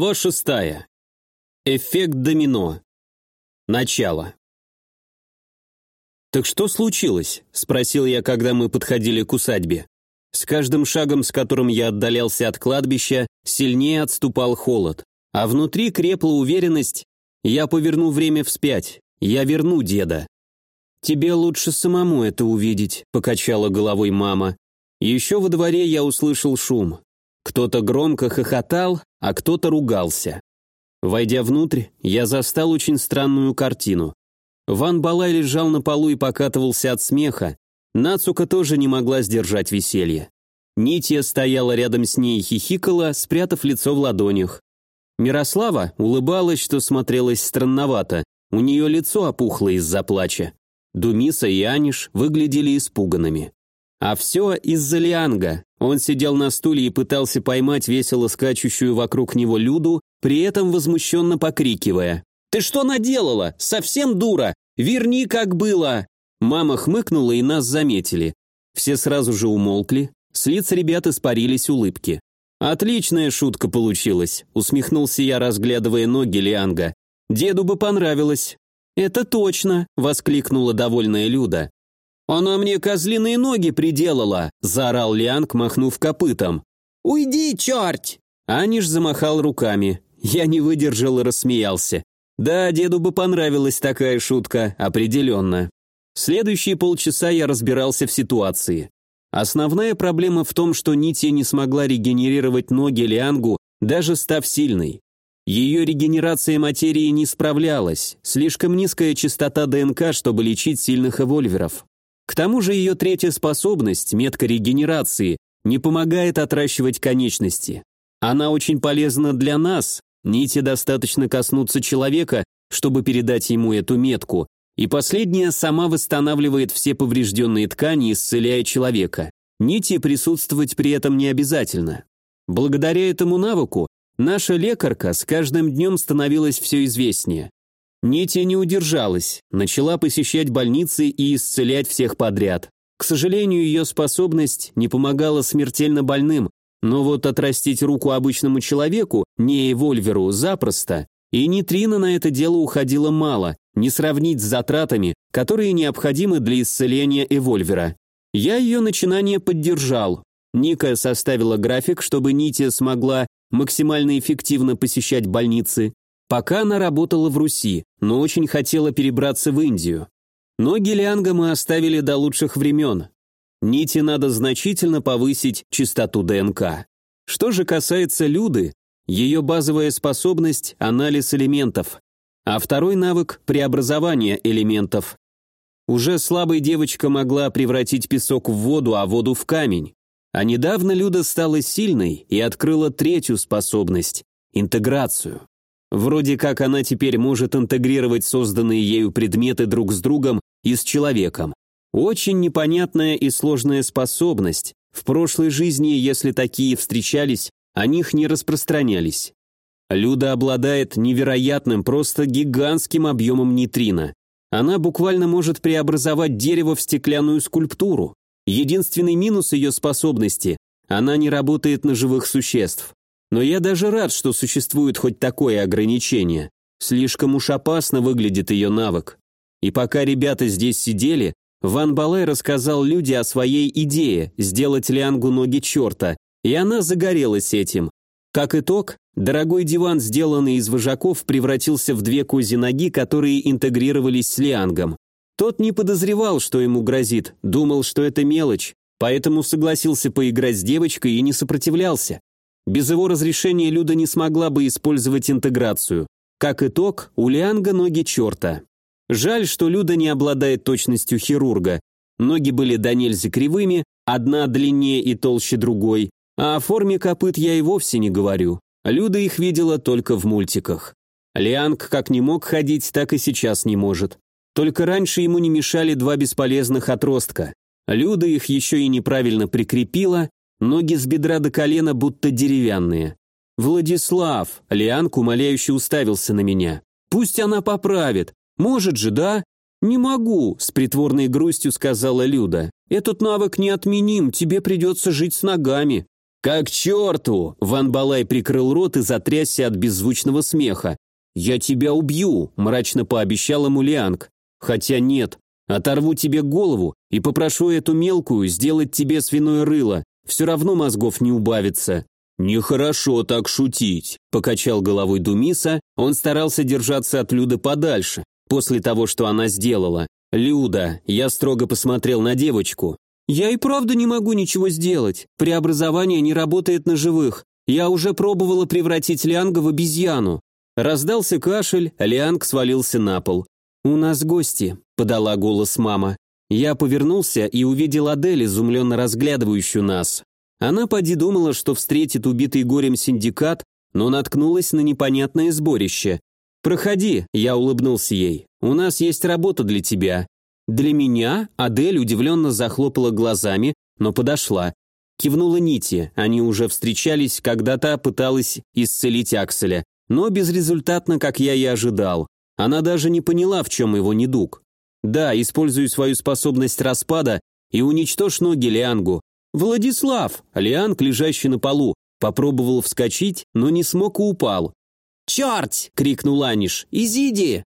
Глава шестая. Эффект домино. Начало. «Так что случилось?» – спросил я, когда мы подходили к усадьбе. С каждым шагом, с которым я отдалялся от кладбища, сильнее отступал холод. А внутри крепла уверенность, я поверну время вспять, я верну деда. «Тебе лучше самому это увидеть», – покачала головой мама. Еще во дворе я услышал шум. Кто-то громко хохотал, а кто-то ругался. Войдя внутрь, я застал очень странную картину. Ван Балай лежал на полу и покатывался от смеха. Нацука тоже не могла сдержать веселье. Нития стояла рядом с ней и хихикала, спрятав лицо в ладонях. Мирослава улыбалась, что смотрелось странновато. У нее лицо опухло из-за плача. Думиса и Аниш выглядели испуганными. А все из-за Лианга. Он сидел на стуле и пытался поймать весело скачущую вокруг него Люду, при этом возмущенно покрикивая. «Ты что наделала? Совсем дура! Верни, как было!» Мама хмыкнула, и нас заметили. Все сразу же умолкли, с лиц ребят испарились улыбки. «Отличная шутка получилась», — усмехнулся я, разглядывая ноги Лианга. «Деду бы понравилось». «Это точно», — воскликнула довольная Люда. «Она мне козлиные ноги приделала!» – заорал Лианг, махнув копытом. «Уйди, черт!» Аниш замахал руками. Я не выдержал и рассмеялся. Да, деду бы понравилась такая шутка, определенно. Следующие полчаса я разбирался в ситуации. Основная проблема в том, что Нития не смогла регенерировать ноги Лиангу, даже став сильной. Ее регенерация материи не справлялась, слишком низкая частота ДНК, чтобы лечить сильных эвольверов. К тому же ее третья способность, метка регенерации, не помогает отращивать конечности. Она очень полезна для нас, нити достаточно коснуться человека, чтобы передать ему эту метку, и последняя сама восстанавливает все поврежденные ткани, исцеляя человека. Нити присутствовать при этом не обязательно. Благодаря этому навыку наша лекарка с каждым днем становилась все известнее. Нити не удержалась, начала посещать больницы и исцелять всех подряд. К сожалению, ее способность не помогала смертельно больным, но вот отрастить руку обычному человеку, не эвольверу, запросто. И нейтрина на это дело уходило мало, не сравнить с затратами, которые необходимы для исцеления эвольвера. Я ее начинание поддержал. Ника составила график, чтобы Нити смогла максимально эффективно посещать больницы, Пока она работала в Руси, но очень хотела перебраться в Индию. Но Гелианга мы оставили до лучших времен. Нити надо значительно повысить частоту ДНК. Что же касается Люды, ее базовая способность – анализ элементов, а второй навык – преобразование элементов. Уже слабая девочка могла превратить песок в воду, а воду в камень. А недавно Люда стала сильной и открыла третью способность – интеграцию. Вроде как она теперь может интегрировать созданные ею предметы друг с другом и с человеком. Очень непонятная и сложная способность. В прошлой жизни, если такие встречались, о них не распространялись. Люда обладает невероятным, просто гигантским объемом нейтрино. Она буквально может преобразовать дерево в стеклянную скульптуру. Единственный минус ее способности – она не работает на живых существ. Но я даже рад, что существует хоть такое ограничение. Слишком уж опасно выглядит ее навык. И пока ребята здесь сидели, Ван Балай рассказал Люде о своей идее сделать Лиангу ноги черта, и она загорелась этим. Как итог, дорогой диван, сделанный из вожаков, превратился в две кози ноги, которые интегрировались с Лиангом. Тот не подозревал, что ему грозит, думал, что это мелочь, поэтому согласился поиграть с девочкой и не сопротивлялся. Без его разрешения Люда не смогла бы использовать интеграцию. Как итог, у Лианга ноги черта. Жаль, что Люда не обладает точностью хирурга. Ноги были до нельзя кривыми, одна длиннее и толще другой, а о форме копыт я и вовсе не говорю. Люда их видела только в мультиках. Лианг как не мог ходить, так и сейчас не может. Только раньше ему не мешали два бесполезных отростка. Люда их еще и неправильно прикрепила, Ноги с бедра до колена будто деревянные. «Владислав!» — Лианг умоляюще уставился на меня. «Пусть она поправит. Может же, да?» «Не могу», — с притворной грустью сказала Люда. «Этот навык неотменим, тебе придется жить с ногами». «Как черту!» – Ван Балай прикрыл рот и затрясся от беззвучного смеха. «Я тебя убью!» – мрачно пообещал ему Лианг. «Хотя нет, оторву тебе голову и попрошу эту мелкую сделать тебе свиное рыло. Все равно мозгов не убавится». «Нехорошо так шутить», – покачал головой Думиса. Он старался держаться от Люды подальше, после того, что она сделала. «Люда», – я строго посмотрел на девочку. «Я и правда не могу ничего сделать. Преобразование не работает на живых. Я уже пробовала превратить Лианга в обезьяну». Раздался кашель, Лианг свалился на пол. «У нас гости», – подала голос мама. Я повернулся и увидел Адель, изумленно разглядывающую нас. Она поди думала, что встретит убитый горем синдикат, но наткнулась на непонятное сборище. «Проходи», – я улыбнулся ей. «У нас есть работа для тебя». «Для меня?» – Адель удивленно захлопала глазами, но подошла. Кивнула Нити, они уже встречались, когда та пыталась исцелить Акселя, но безрезультатно, как я и ожидал. Она даже не поняла, в чем его недуг. «Да, использую свою способность распада и уничтожь ноги Лиангу. «Владислав!» Лианг, лежащий на полу, попробовал вскочить, но не смог и упал. «Черт!» — крикнул Аниш. «Изиди!»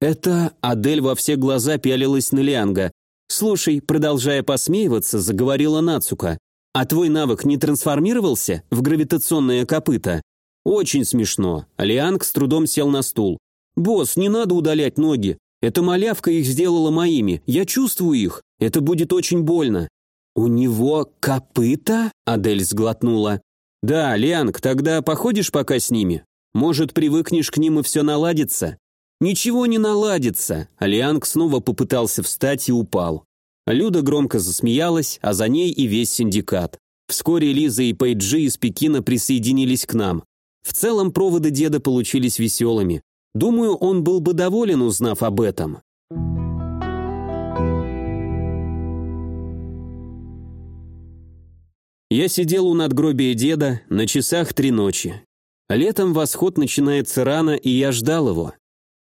Это Адель во все глаза пялилась на Лианга. «Слушай», продолжая посмеиваться, заговорила Нацука. «А твой навык не трансформировался в гравитационное копыто?» «Очень смешно». Лианг с трудом сел на стул. «Босс, не надо удалять ноги. Эта малявка их сделала моими. Я чувствую их. Это будет очень больно». «У него копыта?» — Адель сглотнула. «Да, Лианг, тогда походишь пока с ними? Может, привыкнешь к ним и все наладится?» «Ничего не наладится!» Лианг снова попытался встать и упал. Люда громко засмеялась, а за ней и весь синдикат. Вскоре Лиза и Пейджи из Пекина присоединились к нам. В целом проводы деда получились веселыми. Думаю, он был бы доволен, узнав об этом. Я сидел у надгробия деда, на часах три ночи. Летом восход начинается рано, и я ждал его.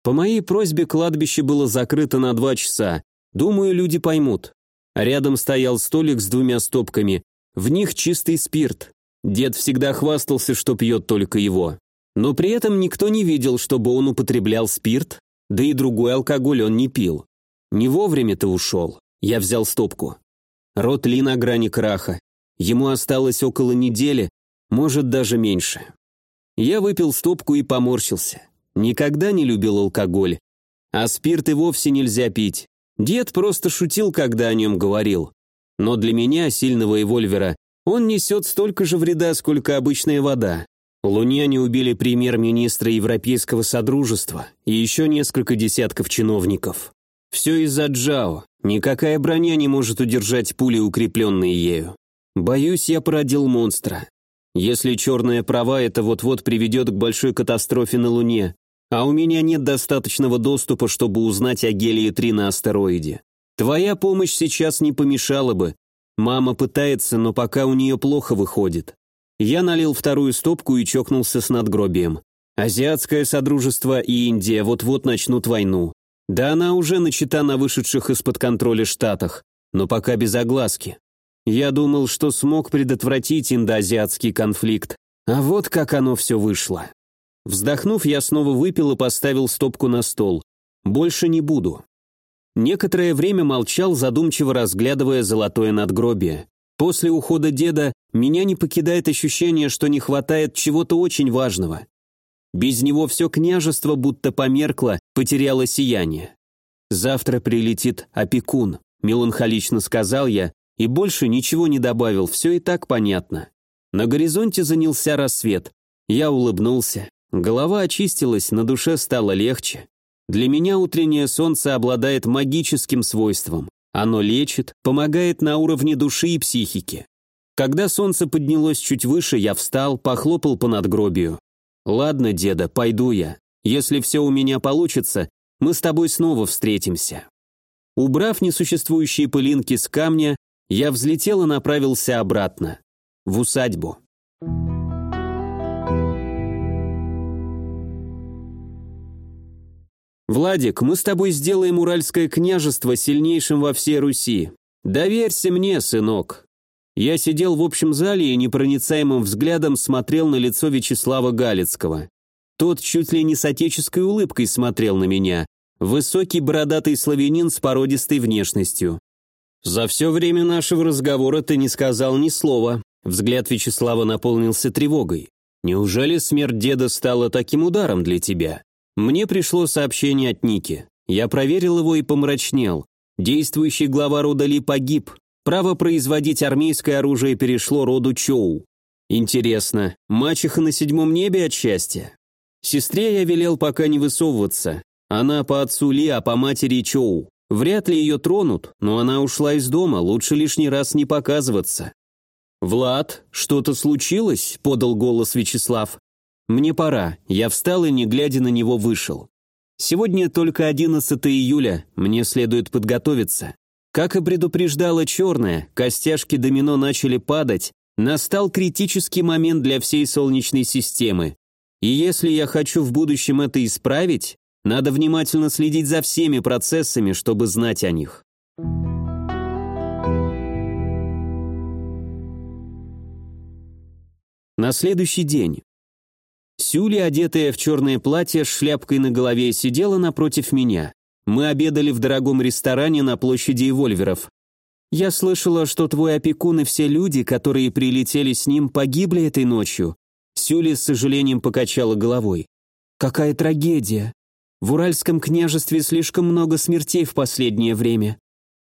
По моей просьбе кладбище было закрыто на два часа. Думаю, люди поймут. Рядом стоял столик с двумя стопками. В них чистый спирт. Дед всегда хвастался, что пьет только его. Но при этом никто не видел, чтобы он употреблял спирт, да и другой алкоголь он не пил. Не вовремя ты ушел. Я взял стопку. Рот Ли на грани краха. Ему осталось около недели, может даже меньше. Я выпил стопку и поморщился. Никогда не любил алкоголь. А спирт и вовсе нельзя пить. Дед просто шутил, когда о нем говорил. Но для меня, сильного эвольвера, он несет столько же вреда, сколько обычная вода. Луняне убили премьер-министра Европейского Содружества и еще несколько десятков чиновников. Все из-за Джао. Никакая броня не может удержать пули, укрепленные ею. Боюсь, я породил монстра. Если черная права, это вот-вот приведет к большой катастрофе на Луне, а у меня нет достаточного доступа, чтобы узнать о Гелии-3 на астероиде. Твоя помощь сейчас не помешала бы. Мама пытается, но пока у нее плохо выходит. Я налил вторую стопку и чокнулся с надгробием. Азиатское Содружество и Индия вот-вот начнут войну. Да она уже начата на вышедших из-под контроля штатах, но пока без огласки. Я думал, что смог предотвратить индоазиатский конфликт, а вот как оно все вышло. Вздохнув, я снова выпил и поставил стопку на стол. Больше не буду. Некоторое время молчал, задумчиво разглядывая золотое надгробие. После ухода деда меня не покидает ощущение, что не хватает чего-то очень важного. Без него все княжество будто померкло, потеряло сияние. «Завтра прилетит опекун», — меланхолично сказал я, и больше ничего не добавил, все и так понятно. На горизонте занялся рассвет. Я улыбнулся. Голова очистилась, на душе стало легче. Для меня утреннее солнце обладает магическим свойством. Оно лечит, помогает на уровне души и психики. Когда солнце поднялось чуть выше, я встал, похлопал по надгробию. «Ладно, деда, пойду я. Если все у меня получится, мы с тобой снова встретимся». Убрав несуществующие пылинки с камня, я взлетел и направился обратно, в усадьбу. «Владик, мы с тобой сделаем Уральское княжество сильнейшим во всей Руси. Доверься мне, сынок». Я сидел в общем зале и непроницаемым взглядом смотрел на лицо Вячеслава Галицкого. Тот чуть ли не с отеческой улыбкой смотрел на меня. Высокий бородатый славянин с породистой внешностью. «За все время нашего разговора ты не сказал ни слова». Взгляд Вячеслава наполнился тревогой. «Неужели смерть деда стала таким ударом для тебя?» Мне пришло сообщение от Ники. Я проверил его и помрачнел. Действующий глава рода Ли погиб. Право производить армейское оружие перешло роду Чоу. Интересно, мачеха на седьмом небе от счастья? Сестре я велел пока не высовываться. Она по отцу Ли, а по матери Чоу. Вряд ли ее тронут, но она ушла из дома, лучше лишний раз не показываться. «Влад, что-то случилось?» – подал голос Вячеслав. «Мне пора». Я встал и, не глядя на него, вышел. «Сегодня только 11 июля, мне следует подготовиться». Как и предупреждала черная, костяшки домино начали падать, настал критический момент для всей Солнечной системы. И если я хочу в будущем это исправить, надо внимательно следить за всеми процессами, чтобы знать о них. На следующий день. Сюли, одетая в черное платье с шляпкой на голове, сидела напротив меня. Мы обедали в дорогом ресторане на площади Эвольверов. «Я слышала, что твой опекун и все люди, которые прилетели с ним, погибли этой ночью. Сюли с сожалением покачала головой. «Какая трагедия! В Уральском княжестве слишком много смертей в последнее время.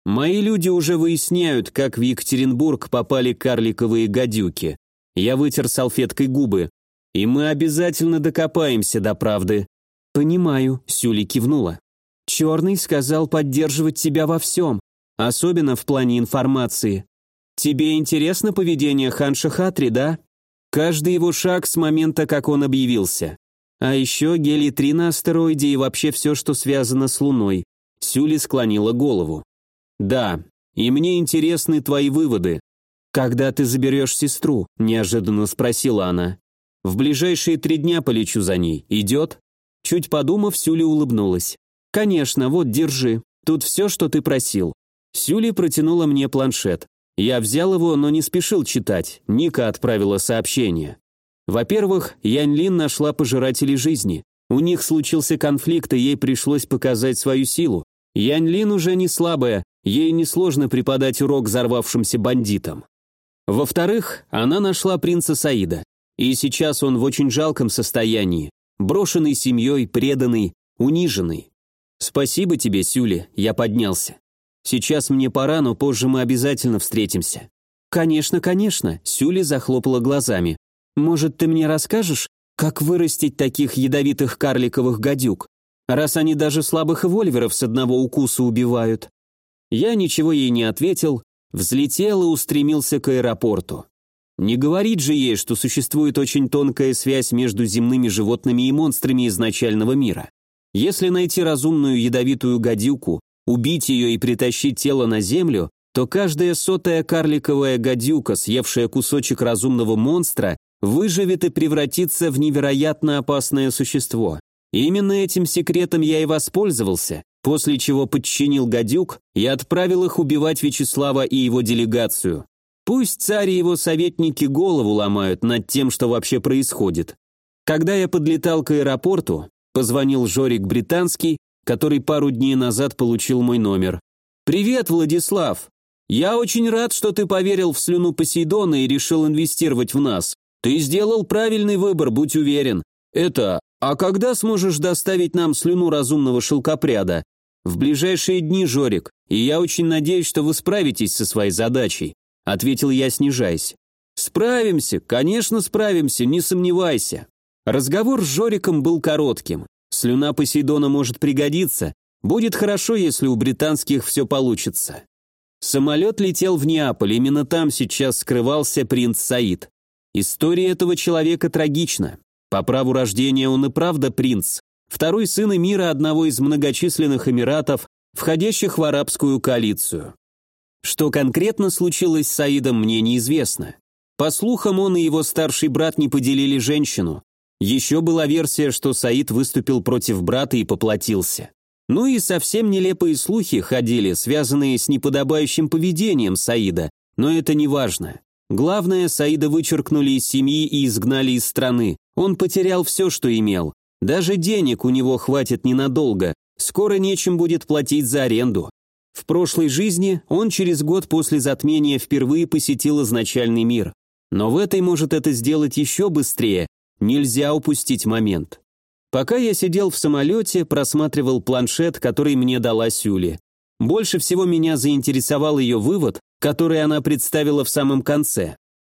Мои люди уже выясняют, как в Екатеринбург попали карликовые гадюки. Я вытер салфеткой губы. И мы обязательно докопаемся до правды. Понимаю, Сюли кивнула. Черный сказал поддерживать тебя во всем, особенно в плане информации. Тебе интересно поведение Ханша Хатри, да? Каждый его шаг с момента, как он объявился. А еще гелий-3 на астероиде и вообще все, что связано с Луной. Сюли склонила голову. «Да, и мне интересны твои выводы. Когда ты заберешь сестру?» – неожиданно спросила она. «В ближайшие три дня полечу за ней. Идет?» Чуть подумав, Сюли улыбнулась. «Конечно, вот, держи. Тут все, что ты просил». Сюли протянула мне планшет. Я взял его, но не спешил читать. Ника отправила сообщение. Во-первых, Янь Лин нашла пожирателей жизни. У них случился конфликт, и ей пришлось показать свою силу. Янь Лин уже не слабая, ей несложно преподать урок взорвавшимся бандитам. Во-вторых, она нашла принца Саида. И сейчас он в очень жалком состоянии. Брошенный семьей, преданный, униженный. «Спасибо тебе, Сюли», я поднялся. Сейчас мне пора, но позже мы обязательно встретимся». «Конечно, конечно», — Сюли захлопала глазами. «Может, ты мне расскажешь, как вырастить таких ядовитых карликовых гадюк, раз они даже слабых вольверов с одного укуса убивают?» Я ничего ей не ответил, взлетел и устремился к аэропорту. Не говорить же ей, что существует очень тонкая связь между земными животными и монстрами изначального мира. Если найти разумную ядовитую гадюку, убить ее и притащить тело на землю, то каждая сотая карликовая гадюка, съевшая кусочек разумного монстра, выживет и превратится в невероятно опасное существо. Именно этим секретом я и воспользовался, после чего подчинил гадюк и отправил их убивать Вячеслава и его делегацию. Пусть царь и его советники голову ломают над тем, что вообще происходит. Когда я подлетал к аэропорту, позвонил Жорик Британский который пару дней назад получил мой номер. «Привет, Владислав! Я очень рад, что ты поверил в слюну Посейдона и решил инвестировать в нас. Ты сделал правильный выбор, будь уверен. Это, а когда сможешь доставить нам слюну разумного шелкопряда? В ближайшие дни, Жорик, и я очень надеюсь, что вы справитесь со своей задачей», ответил я, снижаясь. «Справимся, конечно справимся, не сомневайся». Разговор с Жориком был коротким. Слюна Посейдона может пригодиться. Будет хорошо, если у британских все получится. Самолет летел в Неаполь, именно там сейчас скрывался принц Саид. История этого человека трагична. По праву рождения он и правда принц, второй сын мира одного из многочисленных эмиратов, входящих в арабскую коалицию. Что конкретно случилось с Саидом, мне неизвестно. По слухам, он и его старший брат не поделили женщину. Еще была версия, что Саид выступил против брата и поплатился. Ну и совсем нелепые слухи ходили, связанные с неподобающим поведением Саида, но это не важно. Главное, Саида вычеркнули из семьи и изгнали из страны. Он потерял все, что имел. Даже денег у него хватит ненадолго. Скоро нечем будет платить за аренду. В прошлой жизни он через год после затмения впервые посетил изначальный мир. Но в этой может это сделать еще быстрее. Нельзя упустить момент. Пока я сидел в самолете, просматривал планшет, который мне дала Сюли. Больше всего меня заинтересовал ее вывод, который она представила в самом конце.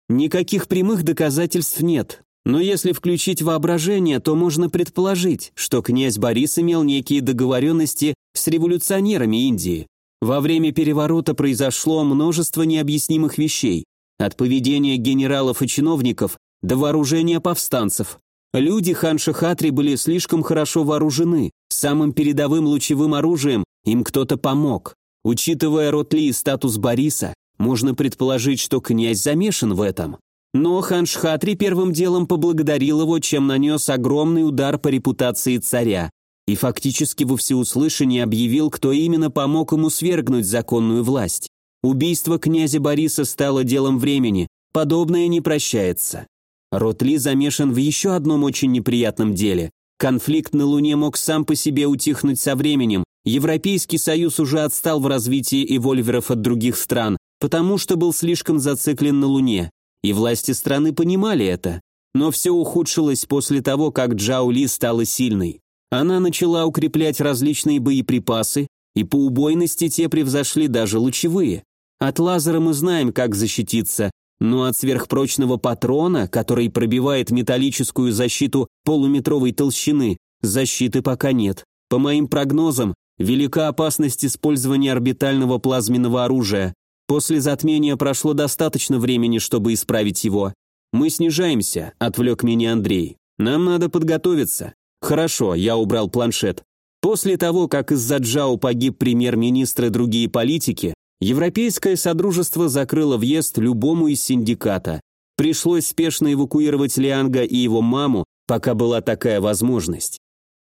Никаких прямых доказательств нет, но если включить воображение, то можно предположить, что князь Борис имел некие договоренности с революционерами Индии. Во время переворота произошло множество необъяснимых вещей, от поведения генералов и чиновников до вооружения повстанцев. Люди Хан-Шахатри были слишком хорошо вооружены, самым передовым лучевым оружием им кто-то помог. Учитывая Ротли и статус Бориса, можно предположить, что князь замешан в этом. Но Хан-Шхатри первым делом поблагодарил его, чем нанес огромный удар по репутации царя и фактически во всеуслышание объявил, кто именно помог ему свергнуть законную власть. Убийство князя Бориса стало делом времени, подобное не прощается. Ротли замешан в еще одном очень неприятном деле. Конфликт на Луне мог сам по себе утихнуть со временем, Европейский Союз уже отстал в развитии эвольверов от других стран, потому что был слишком зациклен на Луне, и власти страны понимали это. Но все ухудшилось после того, как Джао Ли стала сильной. Она начала укреплять различные боеприпасы, и по убойности те превзошли даже лучевые. От лазера мы знаем, как защититься, но от сверхпрочного патрона, который пробивает металлическую защиту полуметровой толщины, защиты пока нет. По моим прогнозам, велика опасность использования орбитального плазменного оружия. После затмения прошло достаточно времени, чтобы исправить его. Мы снижаемся, отвлек меня Андрей. Нам надо подготовиться. Хорошо, я убрал планшет. После того, как из-за Джао погиб премьер-министр и другие политики, Европейское Содружество закрыло въезд любому из синдиката. Пришлось спешно эвакуировать Лианга и его маму, пока была такая возможность.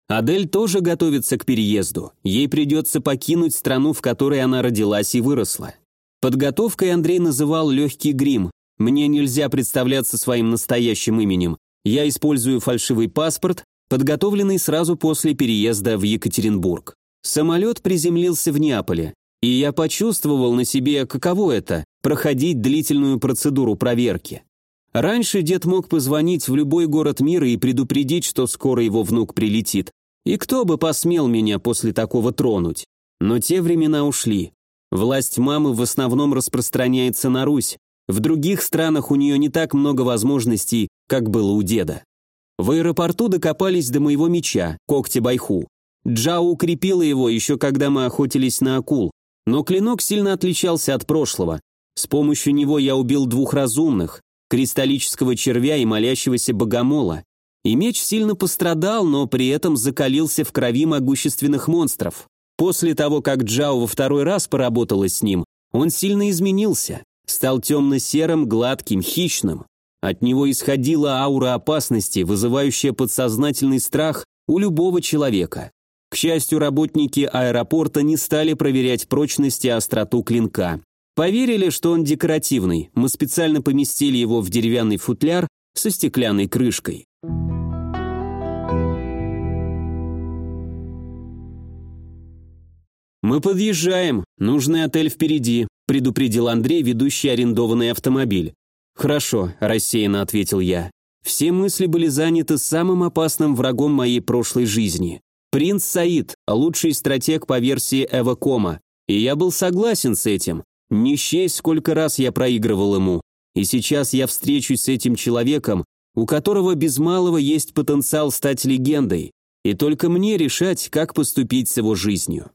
Адель тоже готовится к переезду. Ей придется покинуть страну, в которой она родилась и выросла. Подготовкой Андрей называл легкий грим. Мне нельзя представляться своим настоящим именем. Я использую фальшивый паспорт, подготовленный сразу после переезда в Екатеринбург. Самолет приземлился в Неаполе. И я почувствовал на себе, каково это – проходить длительную процедуру проверки. Раньше дед мог позвонить в любой город мира и предупредить, что скоро его внук прилетит. И кто бы посмел меня после такого тронуть? Но те времена ушли. Власть мамы в основном распространяется на Русь. В других странах у нее не так много возможностей, как было у деда. В аэропорту докопались до моего меча, когти Байху. Джао укрепила его еще когда мы охотились на акул, но клинок сильно отличался от прошлого. С помощью него я убил двух разумных, кристаллического червя и молящегося богомола. И меч сильно пострадал, но при этом закалился в крови могущественных монстров. После того, как Джао во второй раз поработала с ним, он сильно изменился, стал темно-серым, гладким, хищным. От него исходила аура опасности, вызывающая подсознательный страх у любого человека. К счастью, работники аэропорта не стали проверять прочность и остроту клинка. Поверили, что он декоративный, мы специально поместили его в деревянный футляр со стеклянной крышкой. «Мы подъезжаем, нужный отель впереди», – предупредил Андрей, ведущий арендованный автомобиль. «Хорошо», – рассеянно ответил я. Все мысли были заняты самым опасным врагом моей прошлой жизни. Принц Саид, лучший стратег по версии Эвакома. И я был согласен с этим. Не счесть, сколько раз я проигрывал ему. И сейчас я встречусь с этим человеком, у которого без малого есть потенциал стать легендой. И только мне решать, как поступить с его жизнью.